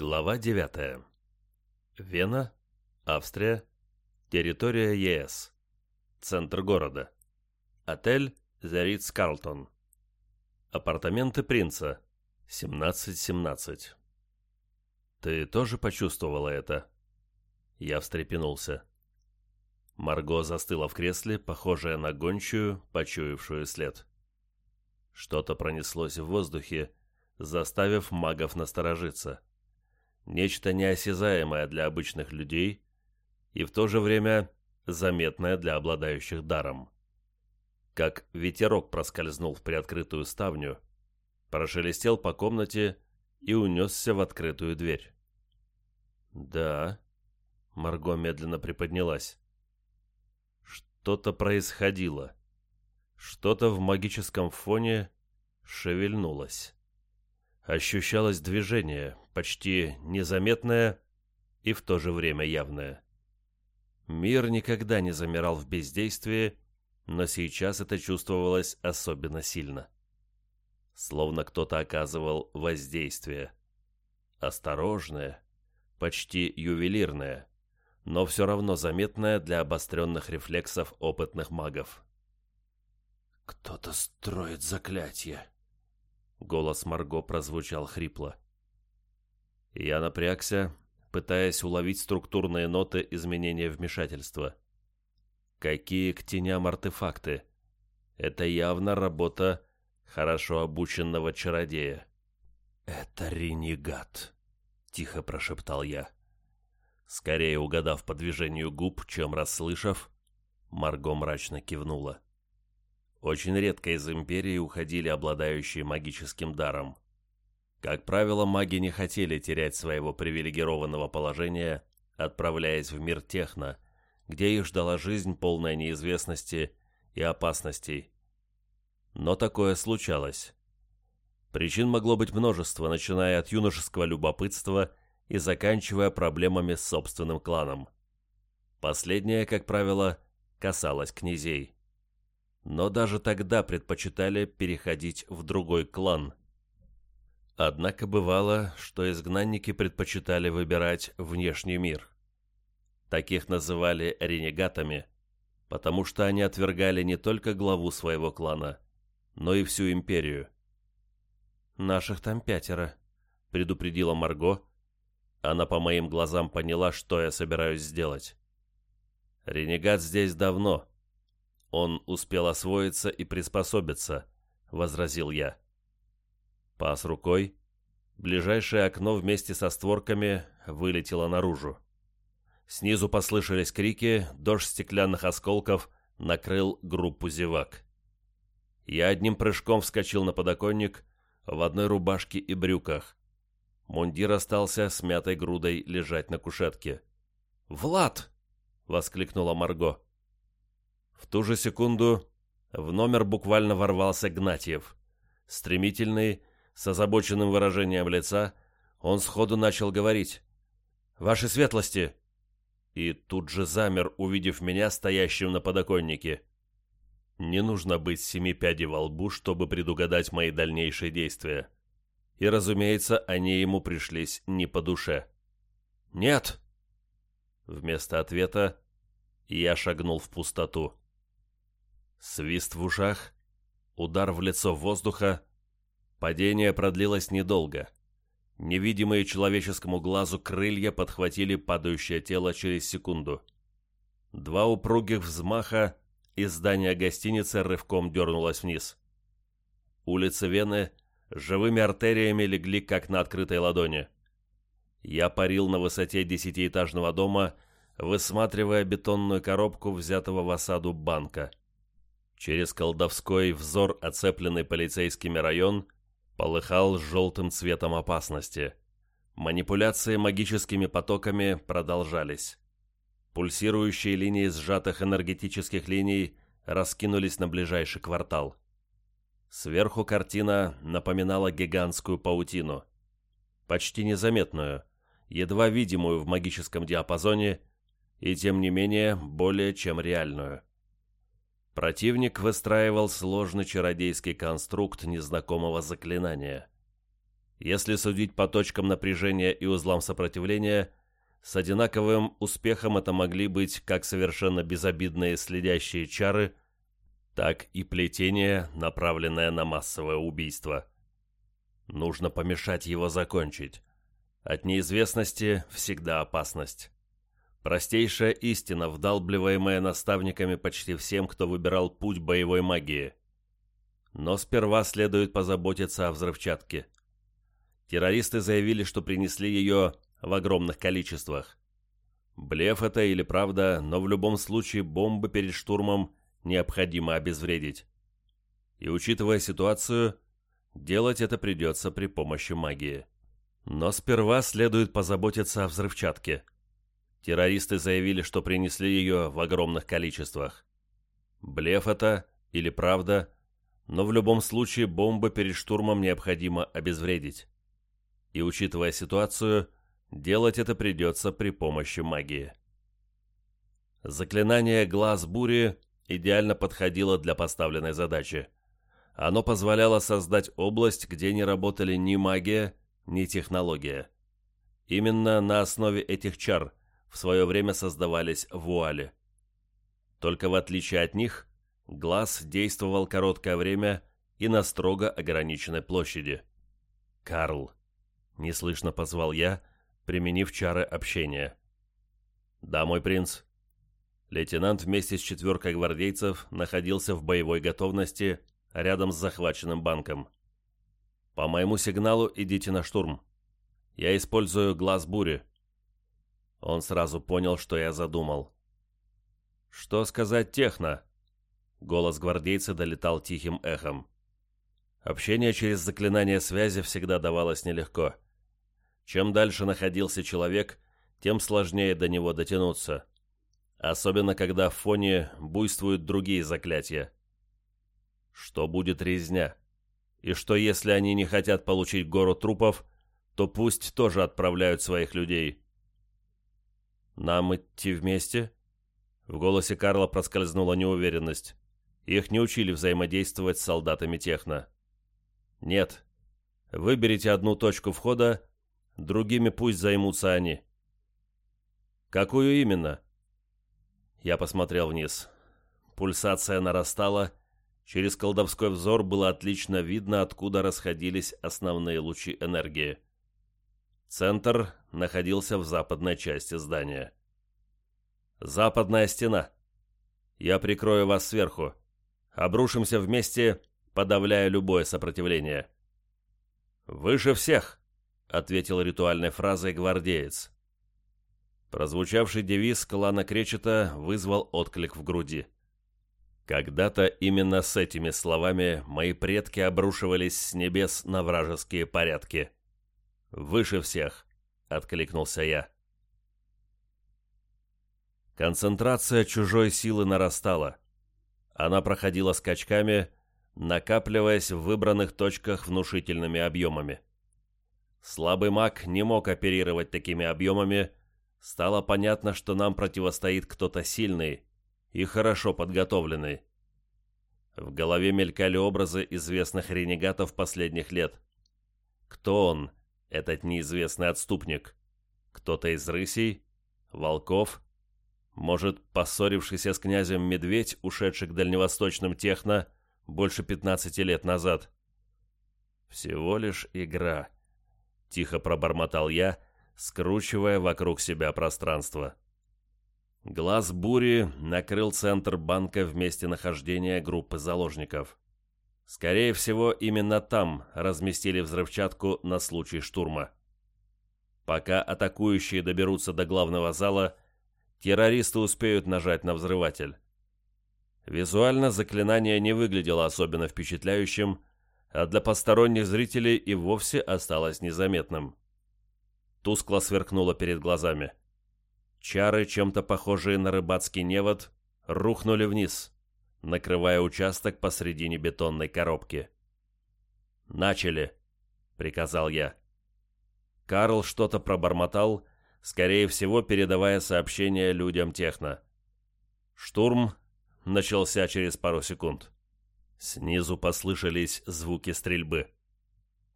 Глава 9. Вена, Австрия, территория ЕС. Центр города. Отель The Carlton. Апартаменты принца. 1717. Ты тоже почувствовала это? Я встрепенулся. Марго застыла в кресле, похожая на гончую, почуявшую след. Что-то пронеслось в воздухе, заставив магов насторожиться нечто неосязаемое для обычных людей и в то же время заметное для обладающих даром. Как ветерок проскользнул в приоткрытую ставню, прошелестел по комнате и унесся в открытую дверь. «Да», — Марго медленно приподнялась. Что-то происходило. Что-то в магическом фоне шевельнулось ощущалось движение, почти незаметное и в то же время явное. Мир никогда не замирал в бездействии, но сейчас это чувствовалось особенно сильно. Словно кто-то оказывал воздействие. Осторожное, почти ювелирное, но все равно заметное для обостренных рефлексов опытных магов. «Кто-то строит заклятие», Голос Марго прозвучал хрипло. Я напрягся, пытаясь уловить структурные ноты изменения вмешательства. Какие к теням артефакты? Это явно работа хорошо обученного чародея. «Это ренегат», — тихо прошептал я. Скорее угадав по движению губ, чем расслышав, Марго мрачно кивнула. Очень редко из Империи уходили обладающие магическим даром. Как правило, маги не хотели терять своего привилегированного положения, отправляясь в мир техно, где их ждала жизнь полная неизвестности и опасностей. Но такое случалось. Причин могло быть множество, начиная от юношеского любопытства и заканчивая проблемами с собственным кланом. Последнее, как правило, касалось князей но даже тогда предпочитали переходить в другой клан. Однако бывало, что изгнанники предпочитали выбирать внешний мир. Таких называли ренегатами, потому что они отвергали не только главу своего клана, но и всю империю. «Наших там пятеро», — предупредила Марго. Она по моим глазам поняла, что я собираюсь сделать. «Ренегат здесь давно», «Он успел освоиться и приспособиться», — возразил я. Пас рукой. Ближайшее окно вместе со створками вылетело наружу. Снизу послышались крики, дождь стеклянных осколков накрыл группу зевак. Я одним прыжком вскочил на подоконник в одной рубашке и брюках. Мундир остался с мятой грудой лежать на кушетке. «Влад!» — воскликнула Марго. В ту же секунду в номер буквально ворвался Гнатьев. Стремительный, с озабоченным выражением лица, он сходу начал говорить. «Ваши светлости!» И тут же замер, увидев меня стоящим на подоконнике. Не нужно быть семи пядей во лбу, чтобы предугадать мои дальнейшие действия. И, разумеется, они ему пришлись не по душе. «Нет!» Вместо ответа я шагнул в пустоту. Свист в ушах, удар в лицо воздуха. Падение продлилось недолго. Невидимые человеческому глазу крылья подхватили падающее тело через секунду. Два упругих взмаха, и здание гостиницы рывком дернулось вниз. Улицы Вены живыми артериями легли, как на открытой ладони. Я парил на высоте десятиэтажного дома, высматривая бетонную коробку взятого в осаду банка. Через колдовской взор, оцепленный полицейскими район, полыхал желтым цветом опасности. Манипуляции магическими потоками продолжались. Пульсирующие линии сжатых энергетических линий раскинулись на ближайший квартал. Сверху картина напоминала гигантскую паутину. Почти незаметную, едва видимую в магическом диапазоне, и тем не менее более чем реальную. Противник выстраивал сложный чародейский конструкт незнакомого заклинания. Если судить по точкам напряжения и узлам сопротивления, с одинаковым успехом это могли быть как совершенно безобидные следящие чары, так и плетение, направленное на массовое убийство. Нужно помешать его закончить. От неизвестности всегда опасность. Простейшая истина, вдалбливаемая наставниками почти всем, кто выбирал путь боевой магии. Но сперва следует позаботиться о взрывчатке. Террористы заявили, что принесли ее в огромных количествах. Блеф это или правда, но в любом случае бомбы перед штурмом необходимо обезвредить. И учитывая ситуацию, делать это придется при помощи магии. Но сперва следует позаботиться о взрывчатке. Террористы заявили, что принесли ее в огромных количествах. Блеф это или правда, но в любом случае бомбы перед штурмом необходимо обезвредить. И учитывая ситуацию, делать это придется при помощи магии. Заклинание «Глаз бури» идеально подходило для поставленной задачи. Оно позволяло создать область, где не работали ни магия, ни технология. Именно на основе этих чар в свое время создавались вуали. Только в отличие от них, глаз действовал короткое время и на строго ограниченной площади. «Карл!» — неслышно позвал я, применив чары общения. «Да, мой принц». Лейтенант вместе с четверкой гвардейцев находился в боевой готовности рядом с захваченным банком. По моему сигналу идите на штурм. Я использую глаз бури. Он сразу понял, что я задумал. Что сказать техно? Голос гвардейца долетал тихим эхом. Общение через заклинание связи всегда давалось нелегко. Чем дальше находился человек, тем сложнее до него дотянуться. Особенно, когда в фоне буйствуют другие заклятия. Что будет резня? И что, если они не хотят получить гору трупов, то пусть тоже отправляют своих людей. «Нам идти вместе?» В голосе Карла проскользнула неуверенность. Их не учили взаимодействовать с солдатами техно. «Нет. Выберите одну точку входа, другими пусть займутся они». «Какую именно?» Я посмотрел вниз. Пульсация нарастала, Через колдовской взор было отлично видно, откуда расходились основные лучи энергии. Центр находился в западной части здания. «Западная стена. Я прикрою вас сверху. Обрушимся вместе, подавляя любое сопротивление». «Выше всех!» — ответил ритуальной фразой гвардеец. Прозвучавший девиз клана Кречета вызвал отклик в груди. Когда-то именно с этими словами мои предки обрушивались с небес на вражеские порядки. «Выше всех!» — откликнулся я. Концентрация чужой силы нарастала. Она проходила скачками, накапливаясь в выбранных точках внушительными объемами. Слабый маг не мог оперировать такими объемами, стало понятно, что нам противостоит кто-то сильный, и хорошо подготовленный. В голове мелькали образы известных ренегатов последних лет. Кто он, этот неизвестный отступник? Кто-то из рысей? Волков? Может, поссорившийся с князем Медведь, ушедший к дальневосточным техно больше 15 лет назад? Всего лишь игра. Тихо пробормотал я, скручивая вокруг себя пространство. Глаз бури накрыл центр банка в месте нахождения группы заложников. Скорее всего, именно там разместили взрывчатку на случай штурма. Пока атакующие доберутся до главного зала, террористы успеют нажать на взрыватель. Визуально заклинание не выглядело особенно впечатляющим, а для посторонних зрителей и вовсе осталось незаметным. Тускло сверкнуло перед глазами. Чары, чем-то похожие на рыбацкий невод, рухнули вниз, накрывая участок посредине бетонной коробки. «Начали!» — приказал я. Карл что-то пробормотал, скорее всего, передавая сообщение людям техно. Штурм начался через пару секунд. Снизу послышались звуки стрельбы.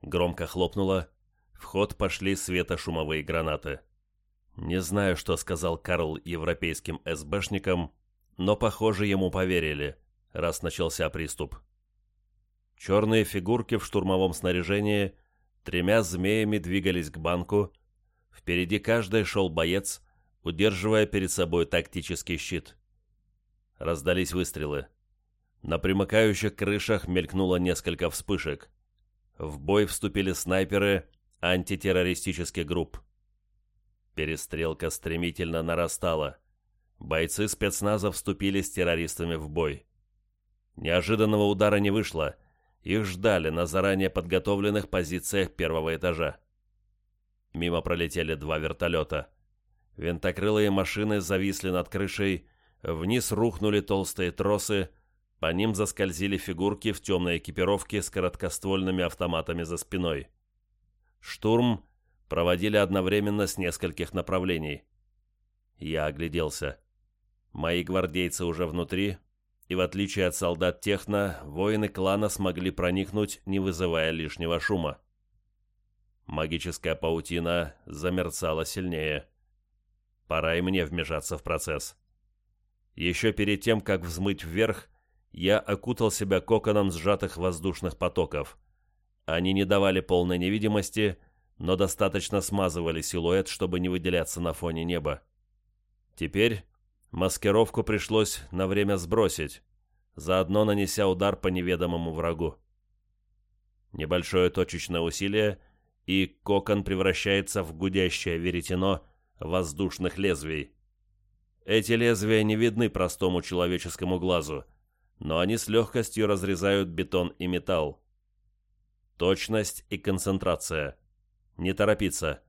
Громко хлопнуло, В ход пошли светошумовые гранаты. Не знаю, что сказал Карл европейским СБшникам, но, похоже, ему поверили, раз начался приступ. Черные фигурки в штурмовом снаряжении тремя змеями двигались к банку, впереди каждой шел боец, удерживая перед собой тактический щит. Раздались выстрелы. На примыкающих крышах мелькнуло несколько вспышек. В бой вступили снайперы антитеррористических групп. Перестрелка стремительно нарастала. Бойцы спецназа вступили с террористами в бой. Неожиданного удара не вышло. Их ждали на заранее подготовленных позициях первого этажа. Мимо пролетели два вертолета. Винтокрылые машины зависли над крышей, вниз рухнули толстые тросы, по ним заскользили фигурки в темной экипировке с короткоствольными автоматами за спиной. Штурм проводили одновременно с нескольких направлений. Я огляделся. Мои гвардейцы уже внутри, и в отличие от солдат Техно, воины клана смогли проникнуть, не вызывая лишнего шума. Магическая паутина замерцала сильнее. Пора и мне вмешаться в процесс. Еще перед тем, как взмыть вверх, я окутал себя коконом сжатых воздушных потоков. Они не давали полной невидимости, но достаточно смазывали силуэт, чтобы не выделяться на фоне неба. Теперь маскировку пришлось на время сбросить, заодно нанеся удар по неведомому врагу. Небольшое точечное усилие, и кокон превращается в гудящее веретено воздушных лезвий. Эти лезвия не видны простому человеческому глазу, но они с легкостью разрезают бетон и металл. Точность и концентрация. Не торопиться.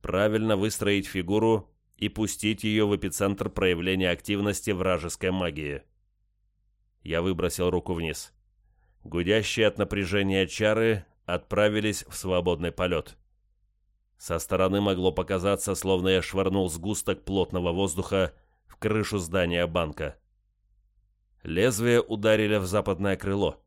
Правильно выстроить фигуру и пустить ее в эпицентр проявления активности вражеской магии. Я выбросил руку вниз. Гудящие от напряжения чары отправились в свободный полет. Со стороны могло показаться, словно я швырнул сгусток плотного воздуха в крышу здания банка. Лезвия ударили в западное крыло.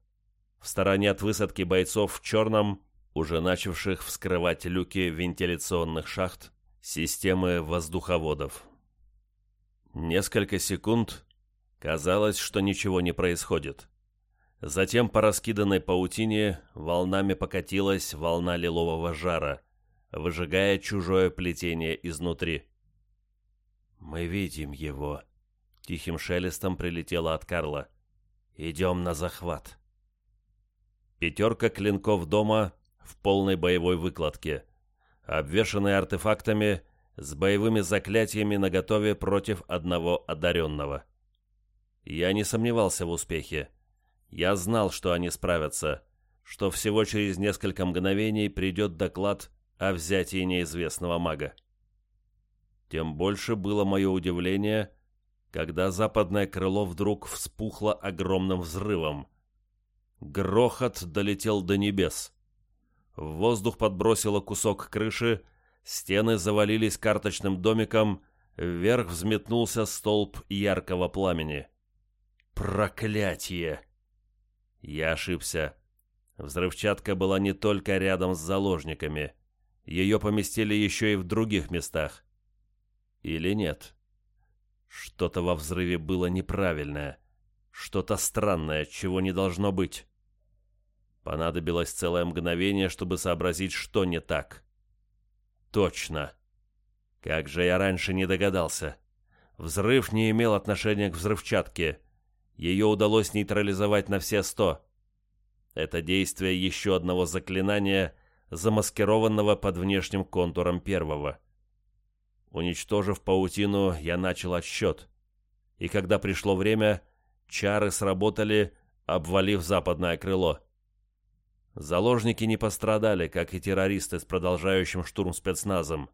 В стороне от высадки бойцов в черном, уже начавших вскрывать люки вентиляционных шахт, системы воздуховодов. Несколько секунд казалось, что ничего не происходит. Затем по раскиданной паутине волнами покатилась волна лилового жара, выжигая чужое плетение изнутри. «Мы видим его», — тихим шелестом прилетело от Карла. «Идем на захват». Пятерка клинков дома в полной боевой выкладке, обвешанные артефактами с боевыми заклятиями наготове против одного одаренного. Я не сомневался в успехе. Я знал, что они справятся, что всего через несколько мгновений придет доклад о взятии неизвестного мага. Тем больше было мое удивление, когда западное крыло вдруг вспухло огромным взрывом. Грохот долетел до небес. В воздух подбросило кусок крыши, стены завалились карточным домиком, вверх взметнулся столб яркого пламени. Проклятие! Я ошибся. Взрывчатка была не только рядом с заложниками. Ее поместили еще и в других местах. Или нет? Что-то во взрыве было неправильное. Что-то странное, чего не должно быть. Понадобилось целое мгновение, чтобы сообразить, что не так. Точно. Как же я раньше не догадался. Взрыв не имел отношения к взрывчатке. Ее удалось нейтрализовать на все сто. Это действие еще одного заклинания, замаскированного под внешним контуром первого. Уничтожив паутину, я начал отсчет. И когда пришло время, чары сработали, обвалив западное крыло. Заложники не пострадали, как и террористы с продолжающим штурм спецназом.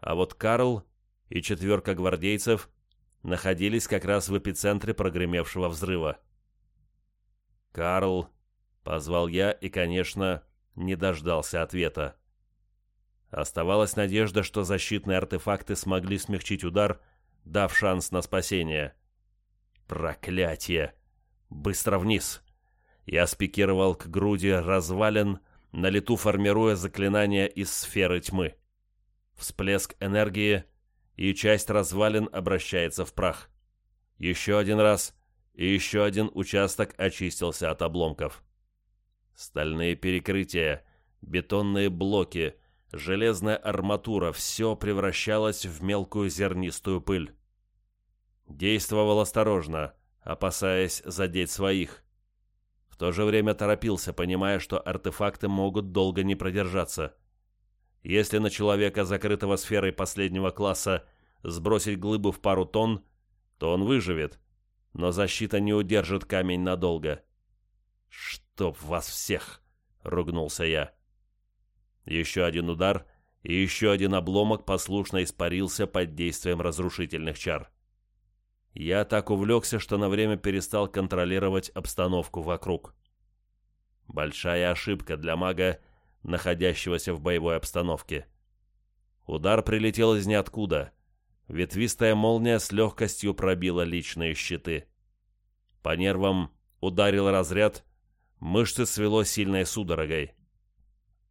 А вот Карл и четверка гвардейцев находились как раз в эпицентре прогремевшего взрыва. «Карл!» — позвал я и, конечно, не дождался ответа. Оставалась надежда, что защитные артефакты смогли смягчить удар, дав шанс на спасение. «Проклятие! Быстро вниз!» Я спикировал к груди развалин, на лету формируя заклинание из сферы тьмы. Всплеск энергии, и часть развалин обращается в прах. Еще один раз, и еще один участок очистился от обломков. Стальные перекрытия, бетонные блоки, железная арматура – все превращалось в мелкую зернистую пыль. Действовал осторожно, опасаясь задеть своих. То же время торопился, понимая, что артефакты могут долго не продержаться. Если на человека, закрытого сферой последнего класса, сбросить глыбу в пару тонн, то он выживет, но защита не удержит камень надолго. «Чтоб вас всех!» — ругнулся я. Еще один удар, и еще один обломок послушно испарился под действием разрушительных чар. Я так увлекся, что на время перестал контролировать обстановку вокруг. Большая ошибка для мага, находящегося в боевой обстановке. Удар прилетел из ниоткуда. Ветвистая молния с легкостью пробила личные щиты. По нервам ударил разряд, мышцы свело сильной судорогой.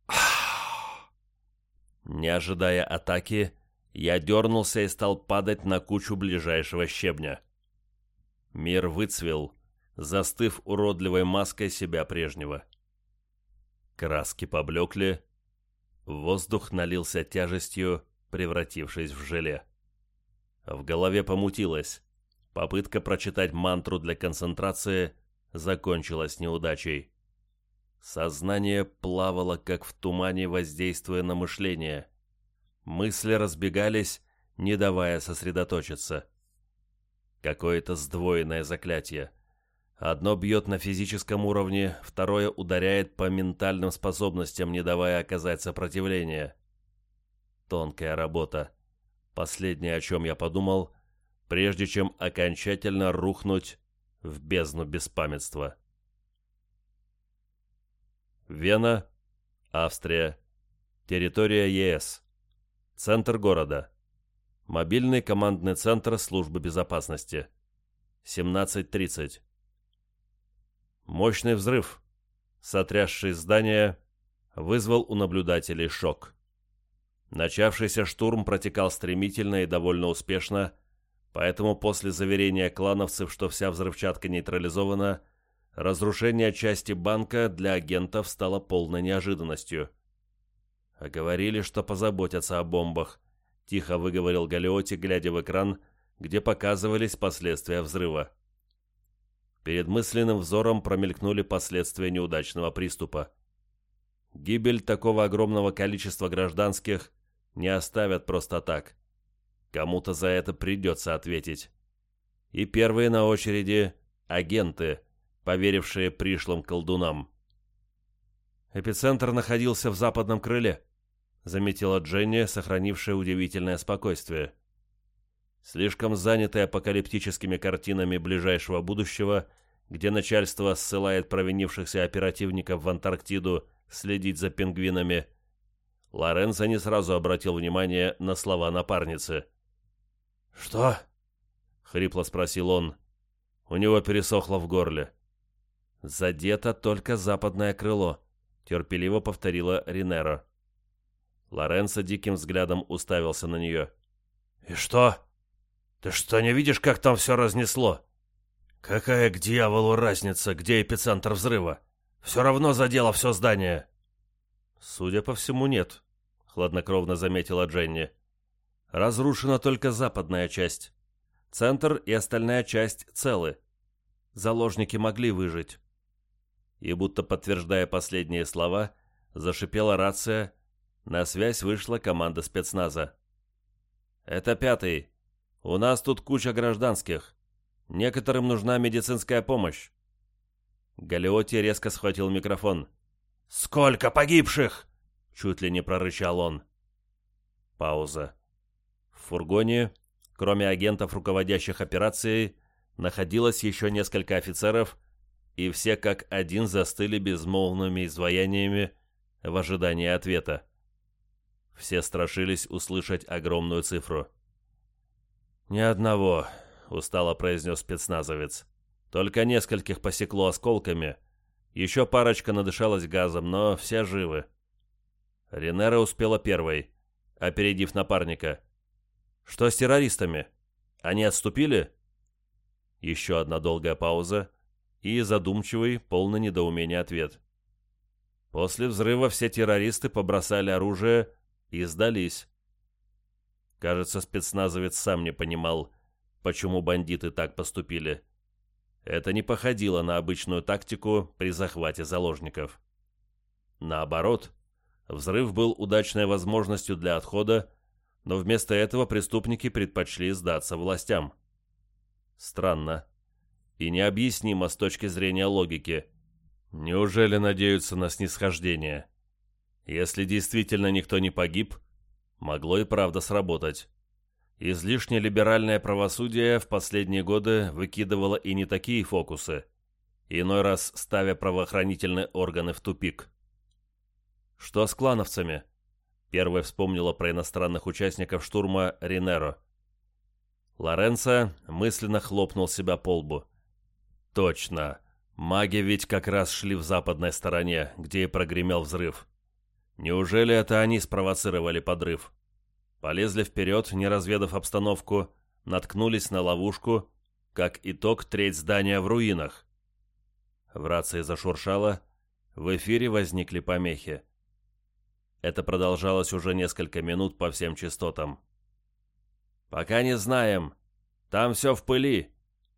Не ожидая атаки, я дернулся и стал падать на кучу ближайшего щебня. Мир выцвел, застыв уродливой маской себя прежнего. Краски поблекли, воздух налился тяжестью, превратившись в желе. В голове помутилось. Попытка прочитать мантру для концентрации закончилась неудачей. Сознание плавало, как в тумане, воздействуя на мышление. Мысли разбегались, не давая сосредоточиться. Какое-то сдвоенное заклятие. Одно бьет на физическом уровне, второе ударяет по ментальным способностям, не давая оказать сопротивление. Тонкая работа. Последнее, о чем я подумал, прежде чем окончательно рухнуть в бездну беспамятства. Вена, Австрия. Территория ЕС. Центр города. Мобильный командный центр службы безопасности. 17.30. Мощный взрыв, сотрясший здание, вызвал у наблюдателей шок. Начавшийся штурм протекал стремительно и довольно успешно, поэтому после заверения клановцев, что вся взрывчатка нейтрализована, разрушение части банка для агентов стало полной неожиданностью. А говорили, что позаботятся о бомбах, тихо выговорил Галиоти, глядя в экран, где показывались последствия взрыва. Перед мысленным взором промелькнули последствия неудачного приступа. Гибель такого огромного количества гражданских не оставят просто так. Кому-то за это придется ответить. И первые на очереди – агенты, поверившие пришлым колдунам. Эпицентр находился в западном крыле, заметила Дженни, сохранившая удивительное спокойствие. Слишком занятая апокалиптическими картинами ближайшего будущего, где начальство ссылает провинившихся оперативников в Антарктиду следить за пингвинами, Лоренцо не сразу обратил внимание на слова напарницы. «Что?» — хрипло спросил он. У него пересохло в горле. «Задето только западное крыло», — терпеливо повторила Ринеро. Лоренцо диким взглядом уставился на нее. «И что? Ты что, не видишь, как там все разнесло? Какая к дьяволу разница, где эпицентр взрыва? Все равно задело все здание». «Судя по всему, нет», — хладнокровно заметила Дженни. «Разрушена только западная часть. Центр и остальная часть целы. Заложники могли выжить». И будто подтверждая последние слова, зашипела рация, на связь вышла команда спецназа. «Это пятый. У нас тут куча гражданских. Некоторым нужна медицинская помощь». Галиоти резко схватил микрофон. «Сколько погибших?» Чуть ли не прорычал он. Пауза. В фургоне, кроме агентов, руководящих операцией, находилось еще несколько офицеров, и все как один застыли безмолвными изваяниями в ожидании ответа. Все страшились услышать огромную цифру. «Ни одного», — устало произнес спецназовец. «Только нескольких посекло осколками, Еще парочка надышалась газом, но все живы. Ренера успела первой, опередив напарника. «Что с террористами? Они отступили?» Еще одна долгая пауза и задумчивый, полный недоумения ответ. После взрыва все террористы побросали оружие и сдались. Кажется, спецназовец сам не понимал, почему бандиты так поступили. Это не походило на обычную тактику при захвате заложников. Наоборот, взрыв был удачной возможностью для отхода, но вместо этого преступники предпочли сдаться властям. Странно. И необъяснимо с точки зрения логики. Неужели надеются на снисхождение? Если действительно никто не погиб, могло и правда сработать. Излишне либеральное правосудие в последние годы выкидывало и не такие фокусы, иной раз ставя правоохранительные органы в тупик. Что с клановцами? Первая вспомнила про иностранных участников штурма Ринеро. Лоренцо мысленно хлопнул себя по лбу. Точно. Маги ведь как раз шли в западной стороне, где и прогремел взрыв. Неужели это они спровоцировали подрыв? Полезли вперед, не разведав обстановку, наткнулись на ловушку, как итог треть здания в руинах. В рации зашуршало, в эфире возникли помехи. Это продолжалось уже несколько минут по всем частотам. «Пока не знаем. Там все в пыли.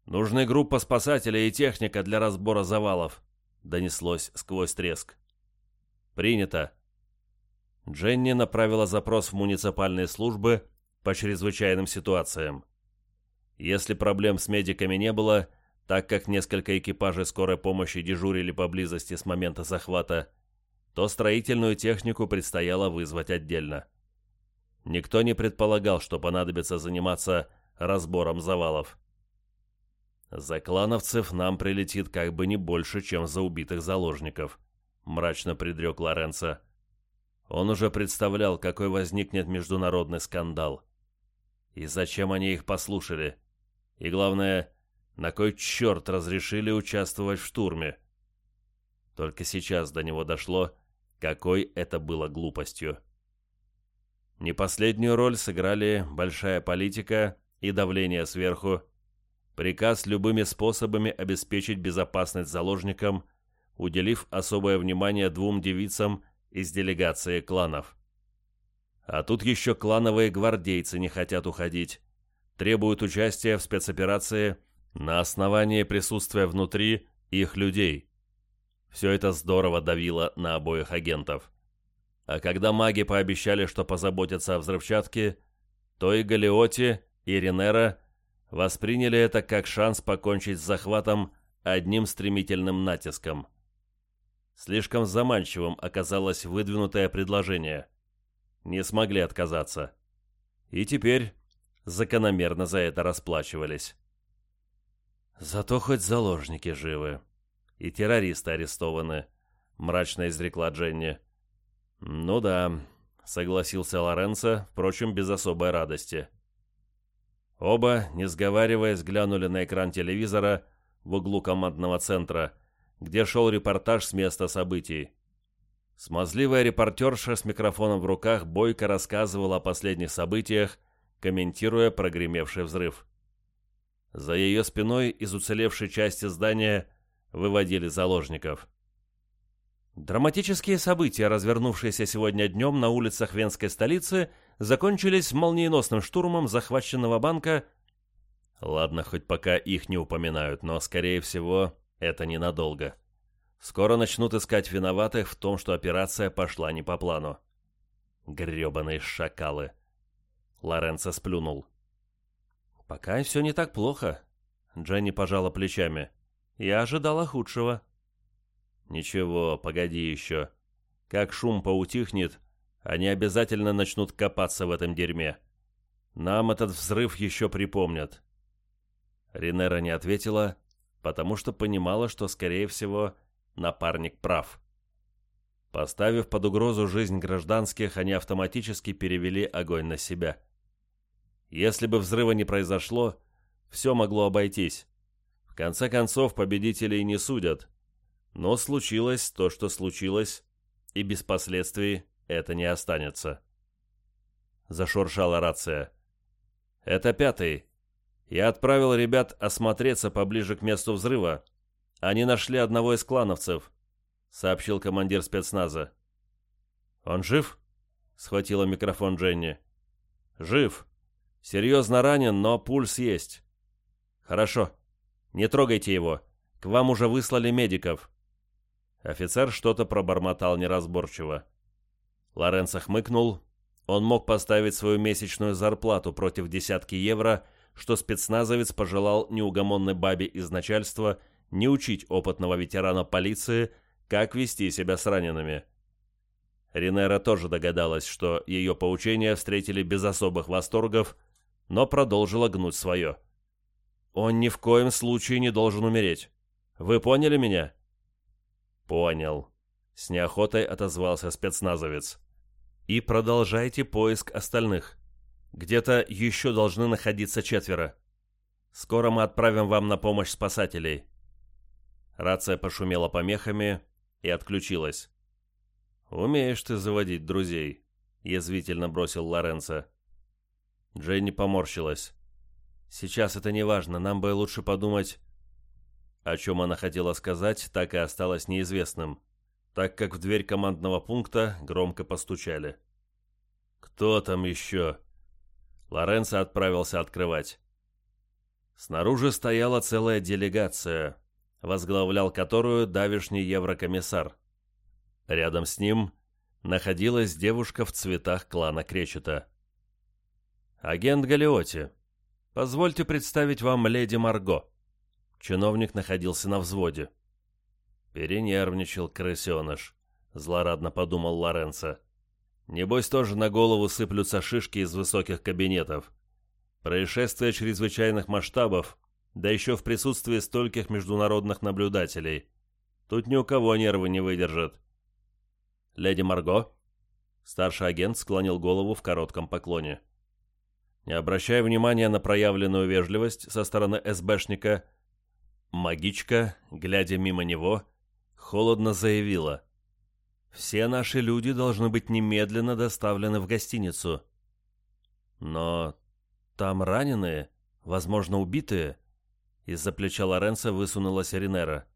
Нужны группа спасателей и техника для разбора завалов», — донеслось сквозь треск. «Принято», Дженни направила запрос в муниципальные службы по чрезвычайным ситуациям. Если проблем с медиками не было, так как несколько экипажей скорой помощи дежурили поблизости с момента захвата, то строительную технику предстояло вызвать отдельно. Никто не предполагал, что понадобится заниматься разбором завалов. «За клановцев нам прилетит как бы не больше, чем за убитых заложников», — мрачно предрек Лоренцо. Он уже представлял, какой возникнет международный скандал. И зачем они их послушали? И главное, на кой черт разрешили участвовать в штурме? Только сейчас до него дошло, какой это было глупостью. Не последнюю роль сыграли большая политика и давление сверху, приказ любыми способами обеспечить безопасность заложникам, уделив особое внимание двум девицам из делегации кланов. А тут еще клановые гвардейцы не хотят уходить. Требуют участия в спецоперации на основании присутствия внутри их людей. Все это здорово давило на обоих агентов. А когда маги пообещали, что позаботятся о взрывчатке, то и Галиоти, и Ренера восприняли это как шанс покончить с захватом одним стремительным натиском – Слишком заманчивым оказалось выдвинутое предложение. Не смогли отказаться. И теперь закономерно за это расплачивались. «Зато хоть заложники живы. И террористы арестованы», — мрачно изрекла Дженни. «Ну да», — согласился Лоренцо, впрочем, без особой радости. Оба, не сговариваясь, глянули на экран телевизора в углу командного центра — где шел репортаж с места событий. Смазливая репортерша с микрофоном в руках бойко рассказывала о последних событиях, комментируя прогремевший взрыв. За ее спиной из уцелевшей части здания выводили заложников. Драматические события, развернувшиеся сегодня днем на улицах венской столицы, закончились молниеносным штурмом захваченного банка. Ладно, хоть пока их не упоминают, но, скорее всего, это ненадолго. Скоро начнут искать виноватых в том, что операция пошла не по плану. Гребаные шакалы. Лоренцо сплюнул. «Пока все не так плохо», — Дженни пожала плечами. «Я ожидала худшего». «Ничего, погоди еще. Как шум поутихнет, они обязательно начнут копаться в этом дерьме. Нам этот взрыв еще припомнят». Ринера не ответила, потому что понимала, что, скорее всего, напарник прав. Поставив под угрозу жизнь гражданских, они автоматически перевели огонь на себя. Если бы взрыва не произошло, все могло обойтись. В конце концов, победителей не судят. Но случилось то, что случилось, и без последствий это не останется. Зашуршала рация. «Это пятый. Я отправил ребят осмотреться поближе к месту взрыва. Они нашли одного из клановцев», — сообщил командир спецназа. «Он жив?» — схватила микрофон Дженни. «Жив. Серьезно ранен, но пульс есть». «Хорошо. Не трогайте его. К вам уже выслали медиков». Офицер что-то пробормотал неразборчиво. Лоренцо хмыкнул. Он мог поставить свою месячную зарплату против десятки евро, что спецназовец пожелал неугомонной бабе из начальства не учить опытного ветерана полиции, как вести себя с ранеными. Ринера тоже догадалась, что ее поучения встретили без особых восторгов, но продолжила гнуть свое. «Он ни в коем случае не должен умереть. Вы поняли меня?» «Понял», — с неохотой отозвался спецназовец. «И продолжайте поиск остальных. Где-то еще должны находиться четверо. Скоро мы отправим вам на помощь спасателей». Рация пошумела помехами и отключилась. «Умеешь ты заводить друзей», — язвительно бросил Лоренцо. Дженни поморщилась. «Сейчас это не важно, нам бы лучше подумать...» О чем она хотела сказать, так и осталось неизвестным, так как в дверь командного пункта громко постучали. «Кто там еще?» Лоренцо отправился открывать. Снаружи стояла целая делегация, возглавлял которую давишний еврокомиссар. Рядом с ним находилась девушка в цветах клана Кречета. «Агент Галиоти, позвольте представить вам леди Марго», Чиновник находился на взводе. «Перенервничал крысеныш», — злорадно подумал Лоренцо. «Небось, тоже на голову сыплются шишки из высоких кабинетов. Происшествие чрезвычайных масштабов, да еще в присутствии стольких международных наблюдателей. Тут ни у кого нервы не выдержат». «Леди Марго?» Старший агент склонил голову в коротком поклоне. Не обращая внимания на проявленную вежливость со стороны СБшника, Магичка, глядя мимо него, холодно заявила. «Все наши люди должны быть немедленно доставлены в гостиницу». «Но там раненые, возможно, убитые?» Из-за плеча Лоренца высунулась Ринера.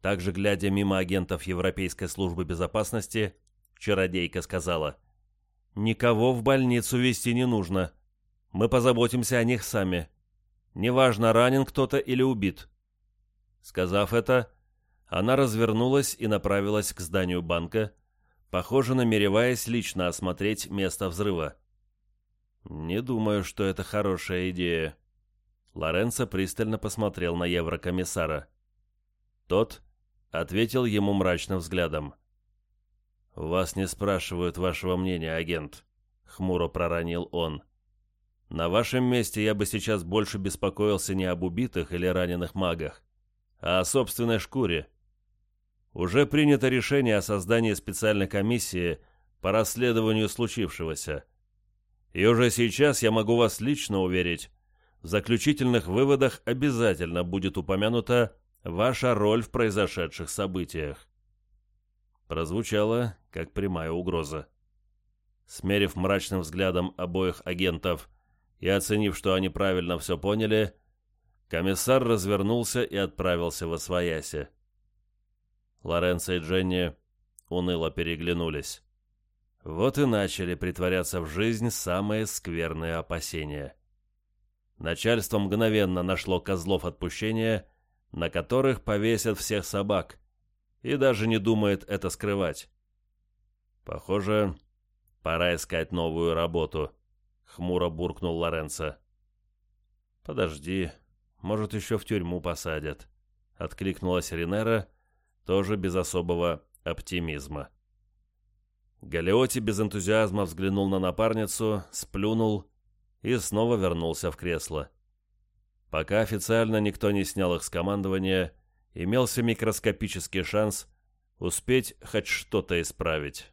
Также, глядя мимо агентов Европейской службы безопасности, чародейка сказала. «Никого в больницу везти не нужно. Мы позаботимся о них сами. Неважно, ранен кто-то или убит. Сказав это, она развернулась и направилась к зданию банка, похоже, намереваясь лично осмотреть место взрыва. «Не думаю, что это хорошая идея». Лоренцо пристально посмотрел на еврокомиссара. Тот ответил ему мрачным взглядом. «Вас не спрашивают вашего мнения, агент», — хмуро проронил он. На вашем месте я бы сейчас больше беспокоился не об убитых или раненых магах, а о собственной шкуре. Уже принято решение о создании специальной комиссии по расследованию случившегося. И уже сейчас я могу вас лично уверить, в заключительных выводах обязательно будет упомянута ваша роль в произошедших событиях. Прозвучало, как прямая угроза. Смерив мрачным взглядом обоих агентов, и, оценив, что они правильно все поняли, комиссар развернулся и отправился во свояси. Лоренцо и Дженни уныло переглянулись. Вот и начали притворяться в жизнь самые скверные опасения. Начальство мгновенно нашло козлов отпущения, на которых повесят всех собак, и даже не думает это скрывать. Похоже, пора искать новую работу. — хмуро буркнул Лоренцо. «Подожди, может, еще в тюрьму посадят», — откликнулась Ринера, тоже без особого оптимизма. Галиоти без энтузиазма взглянул на напарницу, сплюнул и снова вернулся в кресло. Пока официально никто не снял их с командования, имелся микроскопический шанс успеть хоть что-то исправить.